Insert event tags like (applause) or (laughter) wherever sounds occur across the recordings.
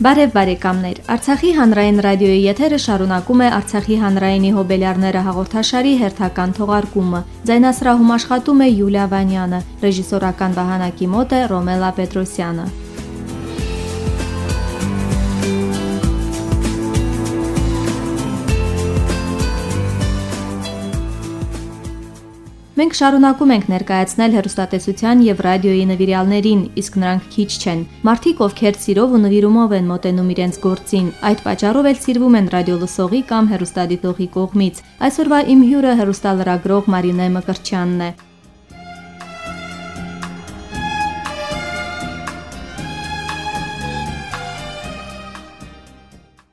Բարև բարեկամներ։ Արցախի հանրային ռադիոյի եթերը շարունակում է Արցախի հանրայինի հոբելյարները հաղորդաշարի հերթական թողարկումը։ Ձայնասրահում աշխատում է Յուլիա Վանյանը, ռեժիսորական վահանակի մոտ է Ռոմելա Պետրոսյանը։ Մենք շարունակում ենք ներկայացնել հերոստատեսության եւ ռադիոյի նվիրյալներին, իսկ նրանք քիչ չեն։ Մարդիկ, ովքեր սիրով ու նվիրումով են մոտենում իրենց գործին, այդ պատճառով էլ սիրվում են ռադիոլսողի կամ հերոստադիտողի կողմից։ Այսօրվա իմ հյուրը հերոստալրագրող Մարինե Մկրչյանն է։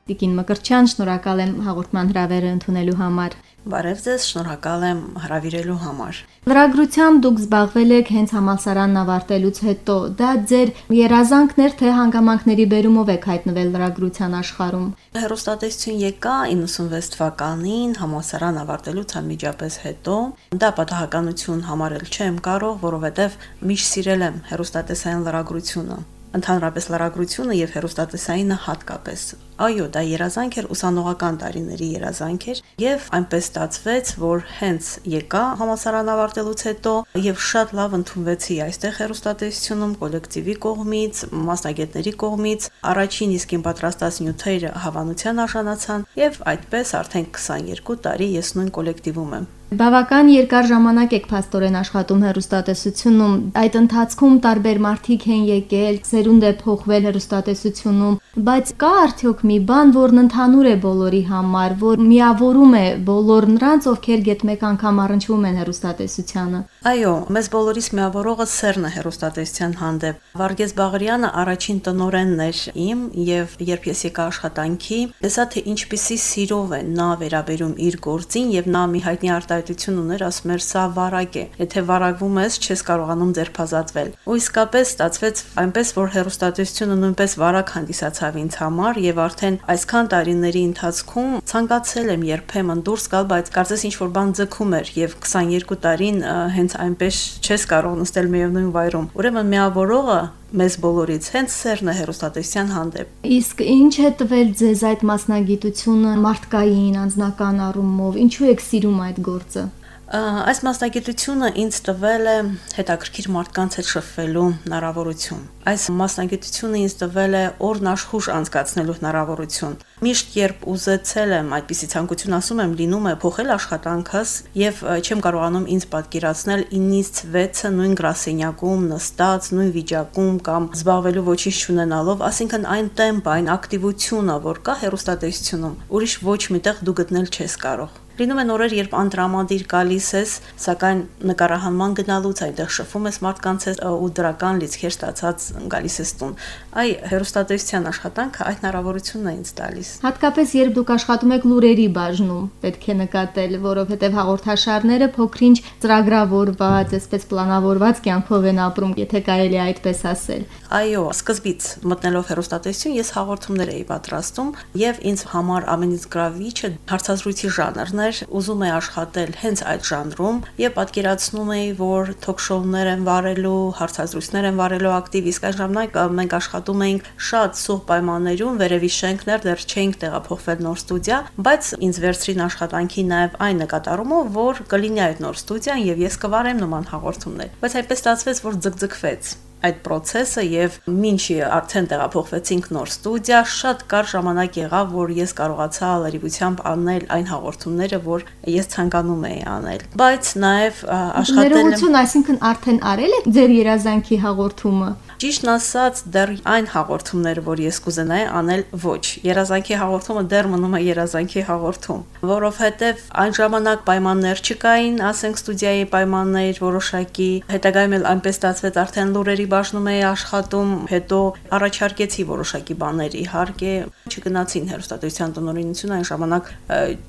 Տիկին Մկրչյան, շնորհակալ եմ հաղորդման հրավերը ընդունելու համար։ Բարև ձեզ, շնորհակալ եմ հրավիրելու համար։ Լրագրությամբ դուք զբաղվել եք հենց համալսարանն ավարտելուց հետո։ Դա ձեր երազանքն էր, թե հանգամանքների բերումով եք հայտնվել լրագրության աշխարհում։ Հերոստատեսություն եկա 96 թվականին համալսարան ավարտելուց անմիջապես հետո։ Դա պատահականություն համարել չեմ կարող, որովհետև միշտ սիրել եմ հերոստատեսային լրագրությունը ընդհանրապես լրագրությունը եւ հերոստատեսայինը հատկապես. Այո, դա երազանք էր ուսանողական տարիների երազանք էր եւ այնպես ստացվեց, որ հենց եկա համասարան ավարտելուց հետո եւ շատ լավ ընդունվեցի այստեղ հերոստատեսությունում կոլեկտիվի կողմից, մասնագետների կողմից, առաջին իսկին պատրաստած նյութերը հավանության արժանացան եւ այդպես արդեն 22 տարի ես նույն կոլեկտիվում եմ։ Բավական երկար ժամանակ եք փաստորեն աշխատում հերոստատեսությունում։ Այդ ընթացքում տարբեր մարդիկ են եկել, սերունդ է փոխվել հերոստատեսությունում, բայց կա արդյոք մի բան, որն ընդհանուր է բոլորի համար, որ միավորում է բոլոր նրանց, ովքեր գետ մեկ անգամ առնչվում են հերոստատեսությանը։ Այո, մեզ բոլորիս միավորողը սերն է հերոստատեսության հանդեպ։ Վարգես Բաղարյանը առաջին տնորենն էր իմ եւ երբ ես եկա աշխատանքի, տեսա թե ինչպիսի սիրով է նա վերաբերում իր գործին եւ նա մի հայտնի արտահայտություն ուներ, ասում էր սա վարակ է։ Եթե վարակվում ես, չես կարողանում ձերբազատվել։ Ու իսկապես ստացվեց այնպես, որ հերոստատեսությունը նույնպես վարակ հանդիսացավ ինձ համար եւ արդեն այսքան տարիների ընթացքում ցանկացել եմ երբեմն դուրս գալ, բայց կարծես ինչ որ բան ձգում էր եւ 22 տարին հենց այնպես չես կարող նստել միևնույն վայրում։ Ուրեմն միավորողը մեզ բոլորից հենց սերն է հերոստատեսյան հանդեպ։ Իսկ ինչ է տվել ձեզ այդ մասնագիտությունը մարդկային անձնական առումով, ինչու եք սիրում այդ գործը։ Այս մասնագիտությունը ինձ տվել է հետաքրքիր մարդկանց հետ շփվելու հնարավորություն։ Այս մասնագիտությունը ինձ տվել է օրնաշխուժ անցկացնելու հնարավորություն։ Միշտ երբ ուզեցել եմ այդպիսի ցանկություն ասում եմ, լինում է փոխել աշխատանքս եւ չեմ կարողանում ինձ պատկերացնել 9-ից 6-ը նույն գրասենյակում նստած, նույն վիճակում կամ զբաղվելու ոչինչ չունենալով, ասինքն այն տեմպը, այն ակտիվությունը, որ կա հերոստատեսությունում, ուրիշ ոչ միտեղ դու գտնել չես կարող։ Լինում են օրեր, երբ անտրամադիր գալիս ես, սակայն նկարահանման գնալուց այնտեղ շփվում ես մարդկանց հետ ու դրական լիցքեր ստացած գալիս ես տուն։ Այ հերոստատեսության աշխատանքը այդ հնարավորությունն է ինձ տալիս։ Հատկապես երբ դուք աշխատում եք լուրերի բաժնում, պետք է նկատել, որովհետև հաղորդաշարները փոքրինչ ծրագրավորված, այսպես պլանավորված կյանքով են ապրում, եթե կարելի է այդպես ասել։ Այո, սկզբից մտնելով հերոստատեսություն ես հաղորդումներ էի պատրաստում եւ ինձ համար ամենից գրավիչը հարցազրույցի ժանրն էր, ուզում էի աշխատել հենց այդ ժանրում եւ պատկերացնում էի, որ թոք-շոուներ են վարելու, հարցազրույցներ են վարելու ակտիվ, իսկ այն ժամանակ մենք աշխատում էինք շատ սուղ պայմաններում, վերևի շենքներ դեռ չէինք տեղափոխվել նոր ստուդիա, բայց ինձ վերցրին աշխատանքի նաեւ այն նկատառումով, որ կլինի այդ նոր ստուդիան եւ ես կվարեմ նման հաղորդումներ։ Բայց այնպես ստացվեց, որ ձգձգվեց այդ process-ը եւ ինչ արդեն տեղափոխվեցինք նոր ստուդիա, շատ կար ժամանակ եղավ, որ ես կարողացա լրիվությամբ անել այն հաղորդումները, որ ես ցանկանում էի անել։ Բայց նաեւ աշխատել Ներողություն, այսինքն արդեն արել եք ձեր երազանքի հաղորդումը։ Ճիշտն ասած, դեռ այն հաղորդումները, որ ես կուզենայի անել, ոչ։ Երազանքի հաղորդումը դեռ մնում է երազանքի հաղորդում, որովհետև այն ժամանակ պայմաններ չկային, ասենք ստուդիայի պայմաններ որոշակի, հետագայում էլ այնպես ստացվեց, արդեն լուրերի բաժնում էի աշխատում, հետո առաջարկեցի որոշակի բաներ, իհարկե, չգնացին հերոստատության տնօրինությունը այն ժամանակ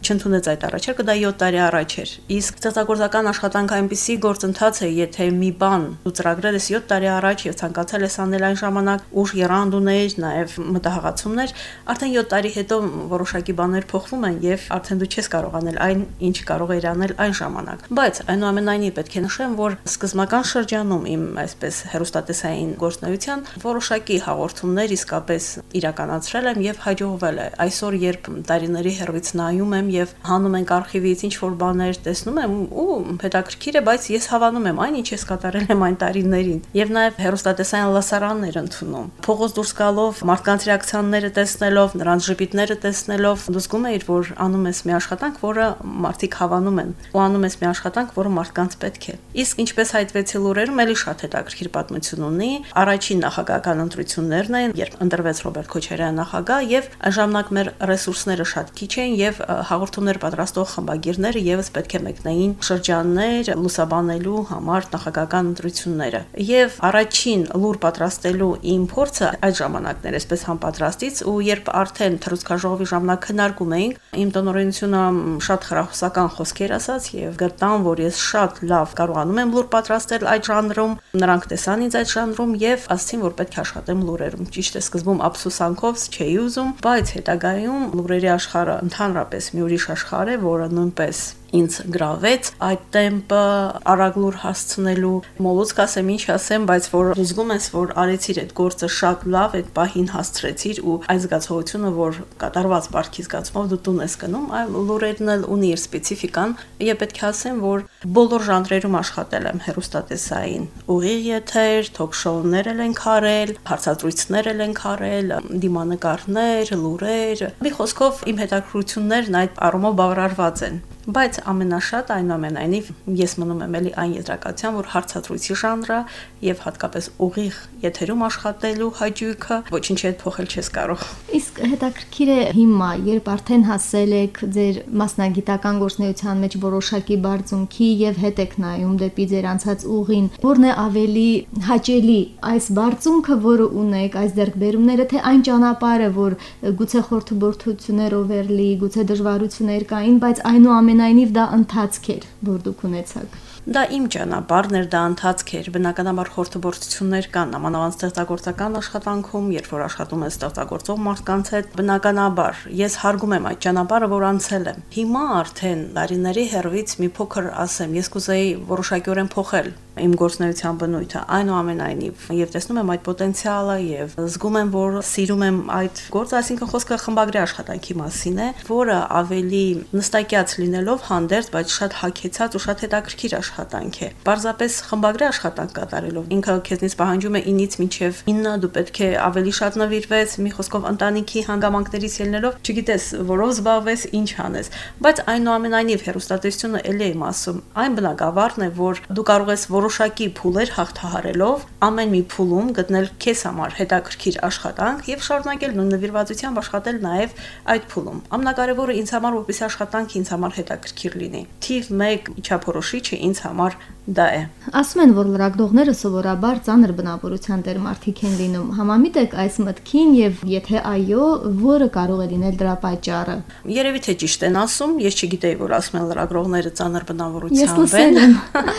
չընդունեց այդ առաջարկը, դա 7 տարի առաջ էր։ Իսկ ստեղծագործական աշխատանք այնպիսի գործընթաց է, եթե մի բան դու ծրագրել ես 7 տարի առաջ եւ ցանկացել կարողացել ես անել այն ժամանակ ուժ երանգ ուներ, նաև մտահղացումներ, արդեն 7 տարի հետո որոշակի բաներ փոխվում են եւ արդեն դու չես կարող անել այն, ինչ կարող էիր անել այն ժամանակ։ Բայց այնուամենայնիվ պետք է նշեմ, որ սկզբնական շրջանում իմ այսպես հերոստատեսային գործնեության որոշակի հաղորդումներ իսկապես իրականացրել եմ եւ հաջողվել է։ Այսօր երբ տարիների հերվից նայում եմ եւ հանում ենք արխիվից ինչ որ բաներ տեսնում եմ ու հետաքրքիր է, բայց ես հավանում եմ այն ինչ ես կատարել եմ այն տարիներին եւ նաեւ հերոստատեսային լասարաններ ընդունում։ Փողոց դուրս գալով մարդկանց ռեակցիաները տեսնելով, նրանց ժպիտները տեսնելով, դու զգում ես, որ անում ես մի աշխատանք, որը մարդիկ հավանում են, ու անում ես մի աշխատանք, որը մարդկանց պետք է։ Իսկ ինչպես հայտվեցի լուրերում, ելի շատ հետաքրքիր պատմություն ունի։ Առաջին նախագահական ընտրություններն են, երբ ընտրվեց Ռոբերտ Քոչարյան նախագահ եւ ժամանակ մեր ռեսուրսները շատ քիչ են եւ հաղորդումներ պատրաստող խմբագիրները եւս պետք է մեկնեին շրջաններ լուսաբանելու համար նախագահական ընտրությունները։ Եվ առաջին լուր պատրաստելու իմ փորձը այդ ժամանակներ, այսպես համապատրաստից ու երբ արդեն թրուցքաժողովի ժամանակ քննարկում էինք, իմ տնօրենությունը շատ հրահուսական խոսքեր ասաց եւ գտան, որ ես շատ լավ կարողանում եմ լուր պատրաստել այդ ժանրում, նրանք տեսան ինձ այդ ժանրում եւ ասացին, որ պետք է աշխատեմ լուրերում։ Ճիշտ է, սկզբում ափսոսանքով չէի ուզում, բայց հետագայում լուրերի աշխարհը ընդհանրապես մի ուրիշ աշխարհ է, որը նույնպես ինձ գրավեց այդ տեմպը արագլուր հասցնելու մոլուցք ասեմ ինչ ասեմ բայց որ զգում ես որ արեցիր այդ գործը շատ լավ այդ պահին հասցրեցիր ու այս զգացողությունը որ կատարված բարքի զգացումով դու տուն ես գնում այլ լուրերն էլ ունի իր սպეციფიკան եւ պետք է ասեմ որ բոլոր ժանրերում աշխատել եմ հերոստատեսային ուղիղ եթեր թոք շոուներ էլ ենք արել հարցազրույցներ էլ ենք արել դիմանկարներ լուրեր մի խոսքով իմ հետաքրություններն այդ առումով բավարարված են բայց ամենաշատ այնուամենայնիվ ես մնում եմ էլի այն եզրակացության, որ հարցածրույցի ժանրը եւ հատկապես ուղիղ եթերում աշխատելու հաճույքը ոչինչ հետ փոխել չես կարող։ Իսկ հետաքրքիր է հիմա, երբ արդեն հասել եք ձեր մասնագիտական գործնեության մեջ որոշակի բարձունքի եւ հետ եք նայում դեպի ձեր անցած ուղին, որն է ավելի հաճելի այս բարձունքը, որը ունեք, այս ձեռքբերումները, թե այն ճանապարհը, որ գուցե խորթուբորթություններով էր լի, գուցե դժվարություններ կային, բայց այնուամենայնիվ այնուամենայնիվ դա ընթացք էր, որ դուք ունեցաք։ Դա իմ ճանապարհն էր, դա ընթացք էր։ Բնականաբար խորհրդորություններ կան, ամանավանդ ստեղծագործական աշխատանքում, երբ որ աշխատում ես ստեղծագործող մարդկանց հետ, բնականաբար ես հարգում եմ այդ ճանապարհը, որ անցել եմ։ Հիմա արդեն տարիների հերվից մի փոքր ասեմ, ես կուզեի որոշակիորեն փոխել իմ գործնեության բնույթը այնուամենայնիվ եւ տեսնում եմ այդ պոտենցիալը եւ զգում եմ որ սիրում եմ այդ գործը այսինքն խոսքը խմբագրի աշխատանքի մասին է որը ավելի նստակյաց լինելով հանդերձ բայց շատ հակեցած ու շատ հետաքրքիր աշխատանք է պարզապես խմբագրի աշխատանք կատարելով ինքը քեզնից պահանջում է 9-ից մինչև 9 դու պետք է ավելի շատ նվիրվես մի խոսքով ընտանիքի հանգամանքներից ելնելով չգիտես որով զբաղվես ինչ անես բայց այնուամենայնիվ հերոստատեսությունը ելի եմ ասում այն բնակավարն է որ դու կարող ես որ որոշակի փուլեր հաղթահարելով ամեն մի փուլում գտնել քեզ համար հետաքրքիր աշխատանք եւ շարունակել նույն նվիրվածությամբ աշխատել նաեւ այդ փուլում։ Ամենակարևորը ինձ համար որպես աշխատանք ինձ համար հետաքրքիր լինի։ Թիվ 1 իջափորոշիչը ինձ համար դա է։ Ասում են, որ լրագրողները սովորաբար ծանր բնավորության դեր մարդիկ են լինում։ Համամիտ եք այս մտքին եւ եթե այո, որը կարող է լինել դրա պատճառը։ Երևի թե ճիշտ են ասում, ես չգիտեի, որ ասում են լրագրողները ծանր բնավորությամբ են։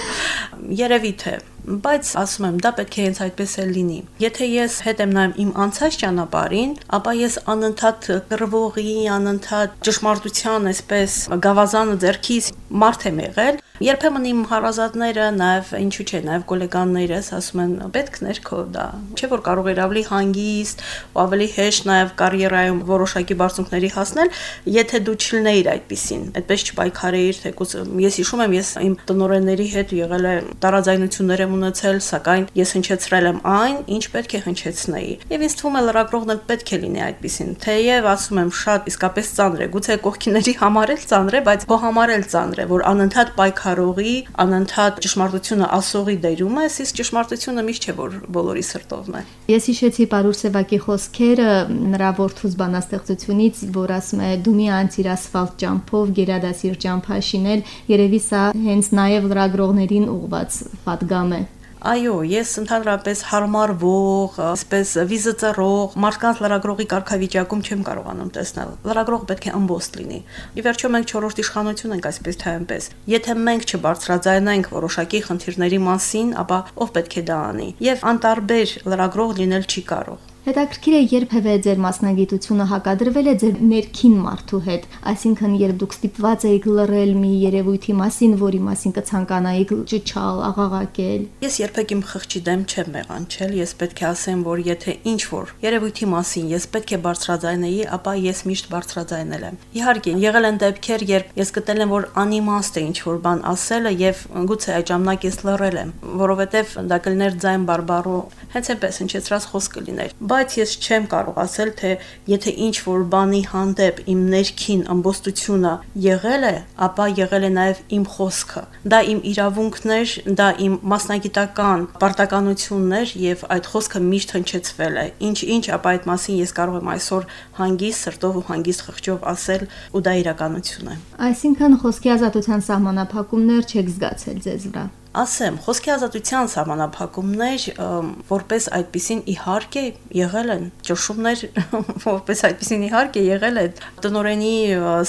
(laughs) Երևի թե բայց ասում եմ, դա պետք է հենց այդպես էլ լինի։ Եթե ես հետ եմ նայում իմ անցած ճանապարհին, ապա ես անընդհատ կռվողի, անընդհատ ճշմարտության այսպես գավազանը ձեռքից մարդ եմ եղել, Երբեմն իմ հարազատները, նաև ինչու՞ չէ, նաև գոլեգաններս ասում են, պետք ներքո դա։ Չէ՞ որ կարող էր ավելի հանգիստ ավելի հեշտ նաև կարիերայում որոշակի բարձունքների հասնել, եթե դու չլինեիր այդպեսին։ Այդպես չպայքարեիր, թեկուզ ես հիշում եմ, ես իմ տնորենների հետ եղել է տարաձայնություններ եմ ունեցել, սակայն ես հնչեցրել եմ այն, ինչ պետք է հնչեցնեի։ Եվ ինձ թվում է լրագրողն էլ պետք է լինի այդպեսին, թեև ասում եմ շատ իսկապես ծանր է, գուցե կողքիների համար էլ ծանր է, բայց քո համար էլ ծանր է, որ անընդհատ պայքարողի, անընդհատ ճշմարտությունը ասողի դերում ես, իսկ ճշմարտությունը միշտ չէ որ բոլորի սրտովն է։ Ես հիշեցի Պարուր Սևակի խոսքերը նրա որդուց բանաստեղծությունից, որ ասում է դու մի անցիր ասֆալտ ճամփով, գերադասիր ճամփա շինել, երևի սա հենց նաև լրագրողներին ուղված պատգամ է։ Այո, ես ընդհանրապես հարմարվող, այսպես վիզը ծռող մարդկանց լրագրողի կարգավիճակում չեմ կարողանում տեսնել։ Լրագրող պետք է ըմբոստ լինի։ Ի վերջո մենք չորրորդ իշխանություն ենք այսպես թե այնպես։ Եթե մենք չբարձրաձայնենք որոշակի խնդիրների մասին, ապա ով պետք է դա անի։ Եվ անտարբեր լրագրող լինել չի կարող Հետաքրքիր է երբևէ ձեր մասնագիտությունը հակադրվել է ձեր ներքին մարդու հետ, այսինքն երբ դուք ստիպված եք լռել մի երևույթի մասին, որի մասին կցանկանայիք ճճալ, աղաղակել։ Ես երբեք իմ խղճի դեմ չեմ մեղանչել, ես պետք է ասեմ, որ եթե ինչ որ երևույթի մասին ես պետք է բարձրաձայնեի, ապա ես միշտ բարձրաձայնել եմ։ Իհարկե, եղել են դեպքեր, երբ ես գտել եմ, որ անիմաստ է ինչ որ բան ասելը եւ գուցե այդ ժամանակ ես լռել եմ, որովհետեւ դա կլիներ ձայն բարբարու, հենց այնպես հնչեցրած խոսք կլիներ բայց ես չեմ կարող ասել, թե եթե ինչ որ բանի հանդեպ իմ ներքին ամբոստությունը եղել է, ապա եղել է նաև իմ խոսքը։ Դա իմ իրավունքներ, դա իմ մասնագիտական պարտականություններ եւ այդ խոսքը միշտ հնչեցվել է։ Ինչ-ինչ, ապա այդ մասին ես կարող եմ այսօր հանգիստ սրտով ու հանգիստ խղճով ասել ու դա իրականություն է։ Այսինքն խոսքի ազատության սահմանափակումներ չեք զգացել ձեզ վրա ասեմ, խոսքի ազատության սահմանափակումներ որպես այդպեսին իհարկե եղել են, ճշումներ (laughs) որպես այդպեսին իհարկե եղել են, տնորենի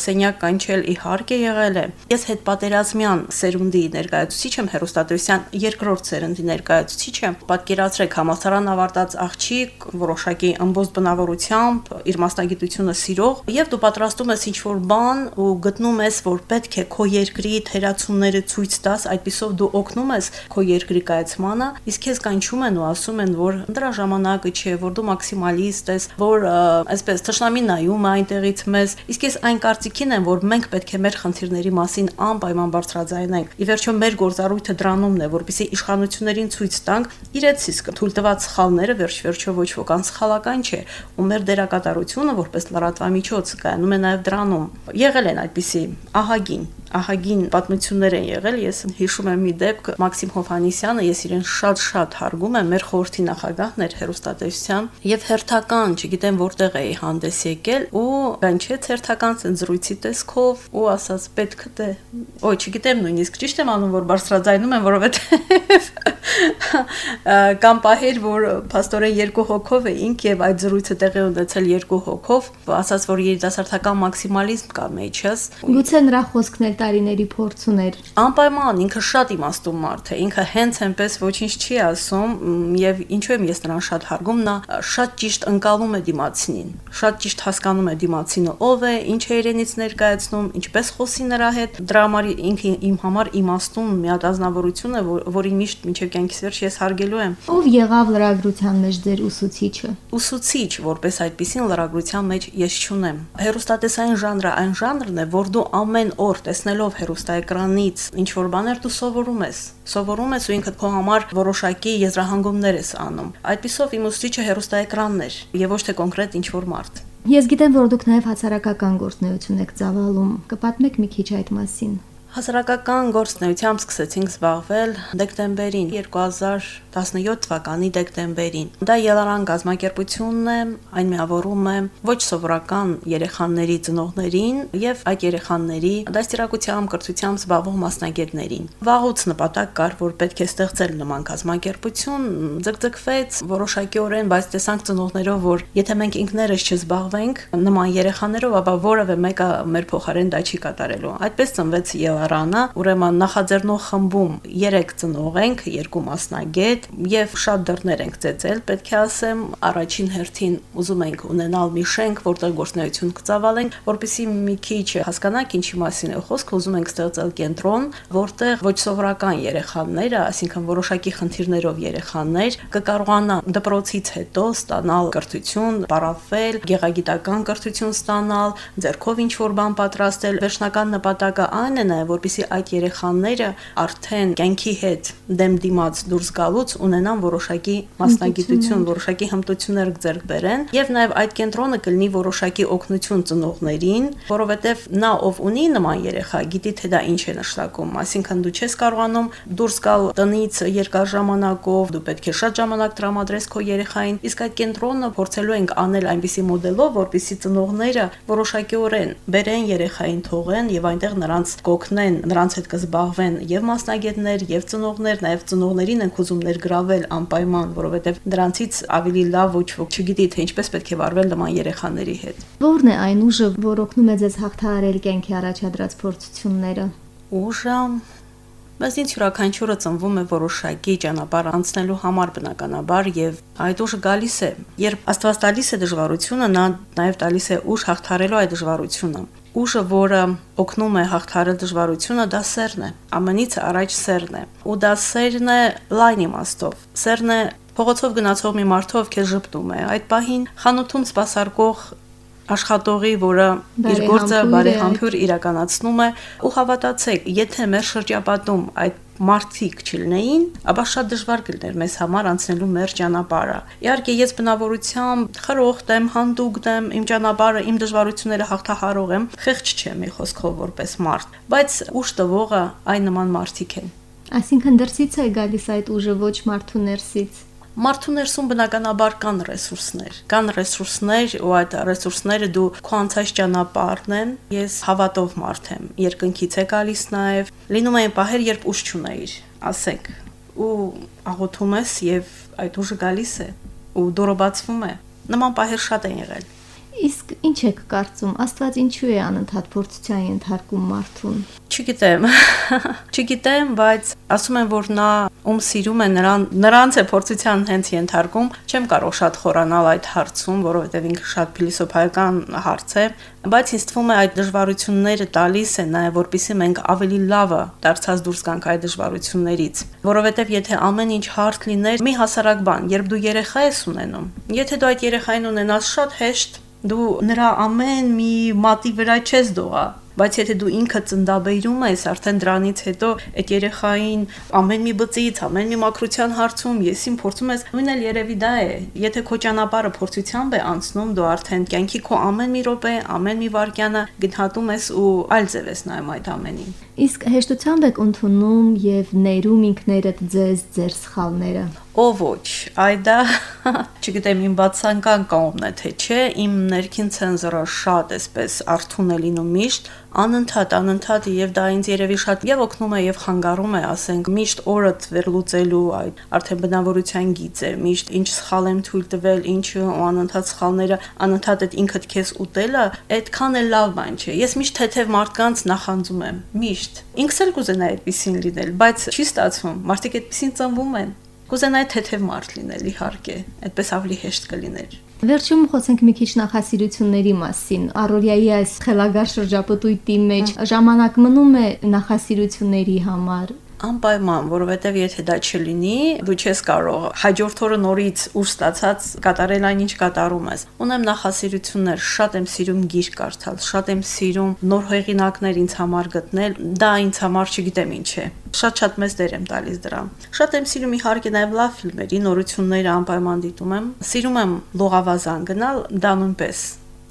սենյակ կանչել իհարկե եղել է։ Ես հետ պատերազմյան սերունդի ներկայացուցիչ եմ հերոստատոսյան երկրորդ սերունդի ներկայացուցիչ եմ։ Պատկերացրեք համալսարան ավարտած աղջիկ որոշակի ըմբոստ բնավորությամբ իր մասնագիտությունը սիրող եւ դու պատրաստում ես ինչ-որ բան ու գտնում ես, որ պետք է քո երկրի թերացումները ցույց տաս, այդպիսով դու օգնում ես քո երկրի կայացմանը, իսկ քեզ կանչում են ու ասում են, որ դրա ժամանակը չէ, որ դու մաքսիմալիստ ես, որ այսպես թշնամի նայում է այնտեղից մեզ, իսկ ես այն կարծիքին եմ, որ մենք պետք է մեր խնդիրների մասին անպայման բարձրաձայնենք։ Ի վերջո մեր գործառույթը դրանումն է, որպեսզի իշխանություններին ցույց տանք իրենց իսկ թույլ տված սխալները վերջ-վերջո ոչ ոք անսխալական չէ, ու մեր դերակատարությունը որպես լրատվամիջոց կայանում է նաև դրանում։ Եղել են այդպիսի ահագին ահագին պատմություններ են եղել։ Ես հիշում եմ մի դեպք Մաքսիմ Հովհանիսյանը, ես իրեն շատ-շատ հարգում եմ, մեր խորհրդի նախագահն էր հերոստատեսության եւ հերթական, չգիտեմ որտեղ էի հանդես եկել ու կանչեց հերթական ցենզուրույցի տեսքով ու ասաց պետք է օ, չգիտեմ նույնիսկ ճիշտ եմ անում, որ բարձրաձայնում եմ, որովհետեւ (laughs) կամ պահեր, որ աստորեն երկու հոգով էինք եւ այդ զրույցը տեղի ունեցել երկու հոգով, ասաց, որ երիտասարդական մաքսիմալիզմ կա մեջս։ Գուցե նրա խոսքն էլ տարիների փորձ ուներ։ Անպայման ինքը շատ իմաստուն մարդ է, ինքը հենց այնպես ոչինչ չի ասում եւ ինչու եմ ես նրան շատ հարգում, նա շատ ճիշտ ընկալում է դիմացինին, շատ ճիշտ հասկանում է դիմացինը ով է, ինչ է իրենից ներկայացնում, ինչպես խոսի նրա հետ։ Դրա համար ինքը իմ համար իմաստուն մի հատ ազնվորություն է, որին միշտ մինչև կյանքիս վերջ ես հարգելու եմ։ Ով եղավ լրագրության մեջ ձեր ուսուցիչը։ Ուսուցիչ, որպես այդպեսին լրագրության մեջ ես չունեմ։ Հերոստատեսային ժանրը այն ժանրն է, որ դու ամեն օր տեսնելով հերոստաեկրանից ինչ որ բաներ դու սովորում ես։ Սովորում ես ու ինքդ քո համար որոշակի եզրահանգումներ ես անում։ Այդպիսով իմ ուսուցիչը հերոստաեկրանն էր եւ ոչ թե կոնկրետ ինչ որ մարդ։ Ես գիտեմ, որ դուք նաև հասարակական գործնեություն եք ծավալում։ Կպատմեք մի քիչ այդ մասին։ Հասարակական գործնեությամբ սկսեցինք զբաղվել դեկտեմբերին 2017 թվականի դեկտեմբերին։ Դա Ելարան գազམ་ակերպությունն է, այն միավորում է ոչ սովորական երեխաների ծնողներին եւ այդ երեխաների դաստիարակությամբ, կրթությամբ զբաղվող մասնագետներին։ Վաղուց նպատակ կար, որ պետք է ստեղծել նման գազམ་ակերպություն, ձգձգվեց որոշակիորեն, բայց տեսանք ծնողներով, որ եթե մենք ինքներս չզբաղվենք նման երեխաներով, ապա որևէ մեկը մեր փոխարեն դա չի կատարելու։ Այդպես ծնվեց Ելարան Լեռանը, ուրեմն նախաձեռնող խմբում 3 ծնող ենք, երկու մասնագետ եւ շատ դռներ ենք ծեծել, պետք է ասեմ, առաջին հերթին ուզում ենք ունենալ մի շենք, որտեղ գործնեություն կծավալենք, որpիսի մի քիչ հասկանանք ինչի մասին է խոսքը, ուզում ենք ստեղծել կենտրոն, որտեղ ոչ սովորական երեխաները, այսինքն որոշակի խնդիրներով երեխաներ կկարողանան դպրոցից հետո ստանալ կրթություն, պարապվել, գեղագիտական կրթություն ստանալ, ձեռքով ինչ որ բան պատրաստել, վերջնական նպատակը այն է նաև որpիսի այդ երեխաները արդեն կյանքի հետ դեմ դիմաց դուրս գալուց ունենան որոշակի մասնագիտություն, որոշակի հմտություններ ձեռք բերեն եւ նաեւ այդ կենտրոնը կլինի որոշակի օգնություն ծնողներին, որովհետեւ նա ով ունի նման երեխա, գիտի թե դա ինչ է նշանակում, այսինքն դու չես կարողանում դուրս գալ տնից երկար ժամանակով, դու պետք է շատ ժամանակ տրամադրես քո երեխային, իսկ այդ կենտրոնը փորձելու ենք անել այնպիսի մոդելով, որպիսի ծնողները որոշակիորեն բերեն երեխային թողեն եւ այնտեղ նրանց կօգնեն նրանց հետ կզբաղվեն եւ մասնագետներ, եւ ծնողներ, նաեւ ծնողներին են ուզում ներգրավել անպայման, որովհետեւ դրանցից ավելի լավ ոչ ոք չգիտի թե ինչպես պետք է վարվել նման երեխաների հետ։ Որն է այն ուժը, որ օգնում է ձեզ հաղթահարել կյանքի առաջադրած փորձությունները։ Ուժը բայց ինձ յուրաքանչյուրը ծնվում է որոշակի ճանապարհ անցնելու համար բնականաբար եւ այդ ուժը գալիս է երբ Աստված տալիս է դժվարությունը նա նաեւ տալիս է ուժ հաղթարելու այդ դժվարությունը ուժը, որը օգնում է հաղթարել դժվարությունը, դա սերն է։ Ամենից առաջ սերն է։ Ու դա սերն է լայն իմաստով։ Սերն է փողոցով գնացող մի մարդու, ով քեզ ժպտում է։ Այդ պահին խանութում սպասարկող աշխատողի, որը իր գործը բարեհամբույր իրականացնում է, ու հավատացեք, եթե մեր շրջապատում այդ մարդիկ չլինեին, ապա շատ դժվար կլիներ մեզ համար անցնելու մեր ճանապարհը։ Իհարկե ես բնավորությամբ խրոխտ եմ, հանդուգն եմ, իմ ճանապարհը, իմ դժվարությունները հաղթահարող եմ, խեղճ չեմ մի խոսքով որպես մարդ, բայց ուշ տվողը այն նման մարդիկ են։ Այսինքն դրսից է գալիս այդ ուժը ոչ մարդու ներսից։ Մարդու ներսում բնականաբար կան ռեսուրսներ։ Կան ռեսուրսներ ու այդ ռեսուրսները դու քո անցած ճանապարհն են։ Ես հավատով մարդ եմ։ Երկնքից է գալիս նաև։ Լինում են պահեր, երբ ուժ չունեիր, ասենք, ու աղոթում ես եւ այդ ուժը գալիս է ու դուրը բացվում է։ Նման պահեր շատ են եղել։ Իսկ ինչ եք կարծում, Աստված ինչու է անընդհատ փորձության ենթարկում մարդուն։ Չգիտեմ։ (laughs) Չգիտեմ, բայց ասում են, որ նա ում սիրում է նրան նրանց է փորձության հենց ենթարկում։ Չեմ կարող շատ խորանալ այդ հարցում, որովհետև ինքը շատ փիլիսոփայական հարց է, բայց ինձ թվում է այդ դժվարությունները տալիս է նաև որpիսի մենք ավելի լավը դարձած դուրս գանք այդ դժվարություններից, որովհետև եթե ամեն ինչ հարթ լիներ, մի հասարակ բան, երբ դու երեխա ես ունենում, եթե դու այդ երեխային ունենաս շատ հեշտ դու նրա ամեն մի մատի վրա չես դողա բայց եթե դու ինքը ծնդաբերում ես արդեն դրանից հետո այդ երեխային ամեն մի բծից, ամեն մի մակրության հարցում եսին փորձում ես, նույնն էլ երևի դա է։ Եթե քո ճանապարհը փորձությամբ է անցնում, դու արդեն կյանքի քո ամեն մի րոպե, ամեն մի վարքյանը գտնատում ես ու այլ ձև ես նայում այդ ամենին։ Իսկ հեշտությամբ եք ընդունում եւ ներում ինքներդ ձեզ ձեր սխալները։ Ո ոչ, այդա (laughs) չգիտեմ իմ բացանկան կողմն է թե չէ, իմ ներքին ցենզորը շատ էսպես արթուն է լինում միշտ, անընդհատ, անընդհատ եւ դա ինձ երևի շատ եւ օգնում է եւ խանգարում է, ասենք, միշտ օրդ վերլուծելու այդ արդեն բնավորության գիծ է, միշտ ինչ սխալ եմ թույլ տվել, ինչը ու անընդհատ սխալները, անընդհատ այդ ինքդ քեզ ուտելը, այդքան էլ լավ բան չէ։ Ես միշտ թեթև մարդկանց նախանձում եմ, միշտ։ Ինքս էլ կուզենայի այդպեսին լինել, բայց չի ստացվում։ Մարդիկ այդպեսին ծնվում են։ Կուզենայի թեթև մարդ լինել, իհարկե, այդպես ավելի հեշտ կլիներ։ Վերջում խոսենք մի քիչ նախասիրությունների մասին։ Արորիայի այս խելագար շրջապտույտի մեջ ժամանակ մնում է նախասիրությունների համար անպայման, որովհետև եթե դա չլինի, դու չես կարող հաջորդ օրը նորից ուժ ստացած կատարել այն ինչ կատարում ես։ Ունեմ նախասիրություններ, շատ եմ սիրում գիրք կարդալ, շատ եմ սիրում նոր հեղինակներ ինձ համար գտնել, դա ինձ համար չգիտեմ ինչ է։ Շատ-շատ մեծ դեր եմ տալիս դրան։ Շատ եմ սիրում իհարկե նաև լավ ֆիլմերի նորությունները անպայման դիտում եմ։ Սիրում եմ լողավազան գնալ, դա նույնպես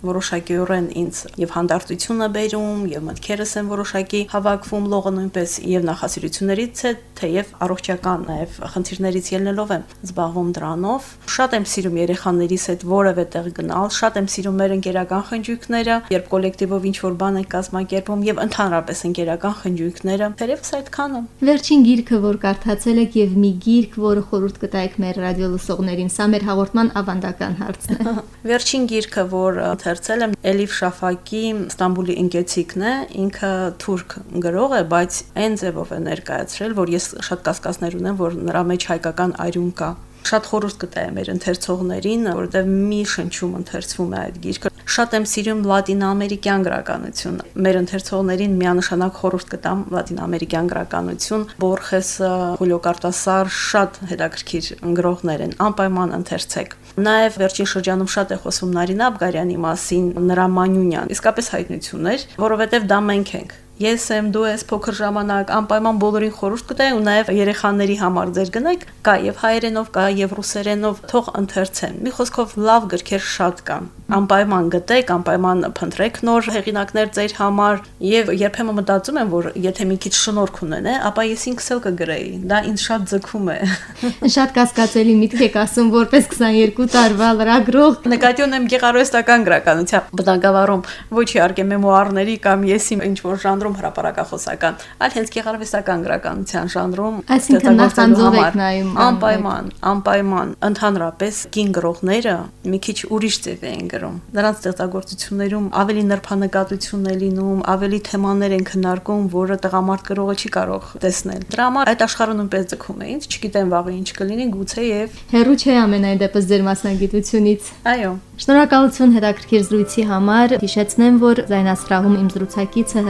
որոշակիորեն ինձ եւ հանդարտությունը բերում եւ մտքերս են որոշակի հավաքվում լողը նույնպես եւ նախասիրություններից է թեև առողջական նաեւ խնդիրներից ելնելով եմ զբաղվում դրանով շատ եմ սիրում երեխաներիս հետ որևէ տեղ գնալ շատ եմ սիրում մեր ընկերական խնջույքները երբ կոլեկտիվով ինչ որ բան ենք կազմակերպում եւ ընդհանրապես ընկերական խնջույքները թերևս այդքանը վերջին գիրքը որ կարդացել եք եւ մի գիրք որը խորհուրդ կտայեք մեր ռադիո լսողներին սա մեր հաղորդման ավանդական հարցն է (laughs) վերջին գիրքը որ ընթերցել եմ Էլիֆ Շաֆակի Ստամբուլի ինկեցիկն է, ինքը թուրք գրող է, բայց այն ձևով է ներկայացրել, որ ես շատ կասկածներ ունեմ, որ նրա մեջ հայկական արյուն կա շատ խորհուրդ կտայեմ մեր ընթերցողներին, որովհետև մի շնչում ընթերցվում է այդ գիրքը։ Շատ եմ սիրում լատինամերիկյան գրականություն։ Մեր ընթերցողներին միանշանակ խորհուրդ կտամ լատինամերիկյան գրականություն։ Բորխեսը, Խուլիո Կարտասար շատ հետաքրքիր գրողներ են։ Անպայման ընթերցեք։ Նաև վերջին շրջանում շատ է խոսվում Նարինա Աբգարյանի մասին, նրա մանյունյան։ Իսկապես հայտնություն էր, որովհետև դա մենք ենք ես եմ, դու ես փոքր ժամանակ անպայման բոլորին խորհուրդ կտայի ու նաև երեխաների համար ձեր գնայք, կա եւ հայերենով, կա եւ ռուսերենով, թող ընթերցեն։ Մի խոսքով լավ գրքեր շատ կան։ Անպայման գտեք, անպայման փնտրեք նոր հեղինակներ ձեր համար եւ երբեմն մտածում եմ, որ եթե մի քիչ շնորհք ունենե, ապա ես ինքս էլ կգրեի։ Դա ինձ շատ ձգում է։ (laughs) Շատ կասկածելի միտք եք ասում, որպես 22 տարվա լրագրող։ Նկատի ունեմ գեղարվեստական գրականության բնակավարում, ոչ իհարկե մեմուարների կամ եսի ինչ որ ժանրում ժանրում հրապարակախոսական, այլ հենց գեղարվեստական գրականության ժանրում Այսինքն նախանձով եք նայում անպայման, անպայման ընդհանրապես կին գրողները մի քիչ ուրիշ ձև են գրում։ Նրանց ստեղծագործություններում ավելի նրբանկատություն է լինում, ավելի թեմաներ են քննարկում, որը տղամարդ գրողը չի կարող տեսնել։ Դրա համար այդ աշխարհը նույնպես ձգում է ինձ, չգիտեմ վաղը ինչ կլինի, գուցե եւ Հերու չէ ամենայն դեպս ձեր մասնագիտությունից։ Այո։ Շնորհակալություն հետաքրքիր զրույցի համար։ Հիշեցնեմ, որ զայնասրահում իմ զրուցակիցը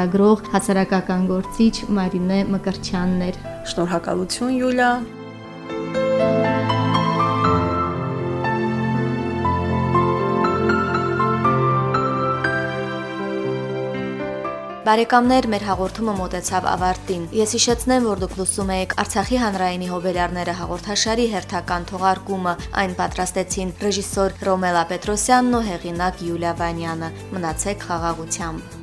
հերոստալրագրող, հասարակական գործիչ Մարինե Մկրչյանն էր։ Շնորհակալություն Յուլիա։ Բարեկամներ, մեր հաղորդումը մոտեցավ ավարտին։ Ես հիշեցնեմ, որ դուք լսում եք Արցախի հանրայինի հոբելյարները հաղորդաշարի հերթական թողարկումը։ Այն պատրաստեցին ռեժիսոր Ռոմելա Պետրոսյանն ու հեղինակ Յուլիա Վանյանը։ Մնացեք խաղաղությամբ։